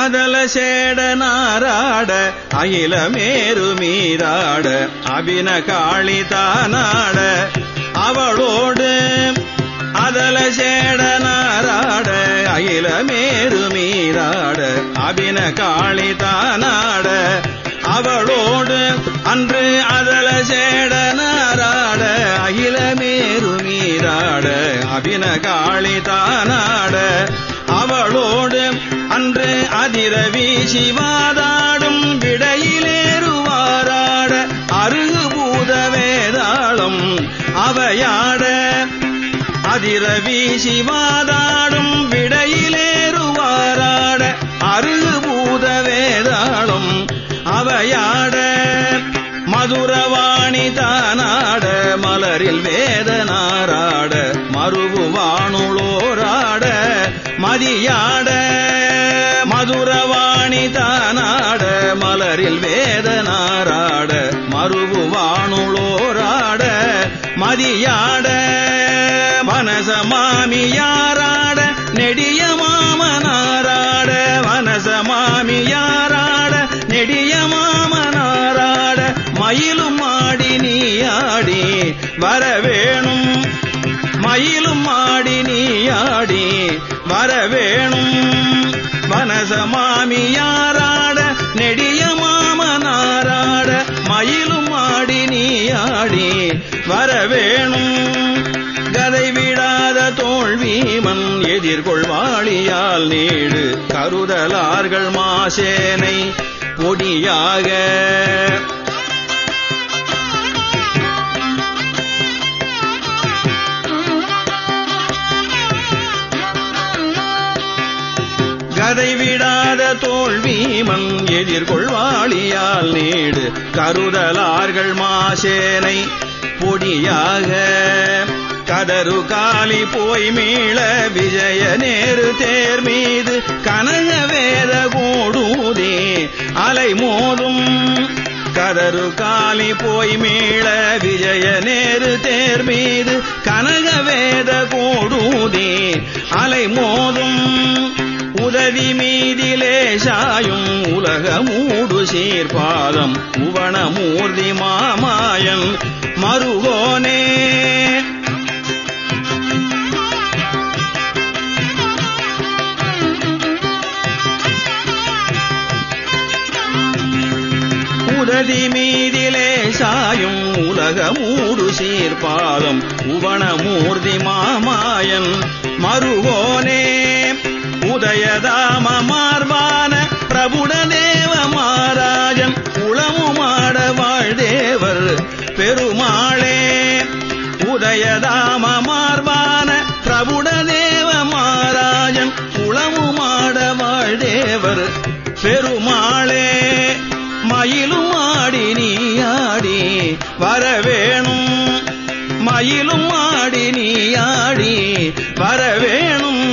அதல சேட நாராட அகில மேரு மீராட அபின காளி தானாட. அவளோடு அதல சேட நாராட அகில மேரு மீராட அபின காளி தானாட. அவளோடு அன்று அதல சேட நாராட அகில மேரு மீராட அபின காளி தானாட. அவளோடு அதிரவி சிவாதாடும் விடையிலேறுவாராட அருகு பூத வேதாளம் அவையாட அதிரவி சிவாதாடும் விடையிலேறுவாராட அருகு பூத வேதாளம் அவையாட மதுரவாணி தானாட மலரில் வேதனாராட மறுபு வானுளோராட மதியாட மதுரவாணி தானாட மலரில் வேதனாராட மறுவு வானுளோராட மதியாட மனசமாமியாராட நெடிய மாமனாராட மனசமாமியாராட நெடிய மாமனாராட மயிலும் ஆடி நீ ஆடி வரவேணும். மயிலும் ஆடி நீ ஆடி வரவேணும். வனசமாமியாராட நெடிய மாமனாராட மயிலும் ஆடி நீ ஆடி வரவேணும் கதை விடாத தோல்வீமன் எதிர்கொள்வாளியால் நீடு. கருதலார்கள் மாசேனை பொடியாக. கதை விடாத தோல்வீமன் எதிர்கொள்வாளியால் நீடு. கருதலார்கள் மாசேனை பொடியாக. கதரு காலி போய் மீள விஜய நேரு தேர் மீது. கனக வேத கூடூதே அலை மோதும். கதரு காலி போய் மீள விஜய நேரு தேர் மீது. கனக வேத கூடூதே அலை மோதும். உதவி மீதிலே சாயும் உலக மூடு சீர்பாதம் உவனமூர்த்தி மாமாயன் மருகோனே. உததி மீதிலே சாயும் உலக மூடு சீர்பாதம் உவனமூர்த்தி மாமாயன் மருகோனே. உதயதாம மார்பான பிரபுட தேவ மாராஜன் உளமுமாட வாழ்தேவர். பெருமாளே மயிலும் ஆடி நீ ஆடி வரவேணும். மயிலும் ஆடி நீ ஆடி வரவேணும்.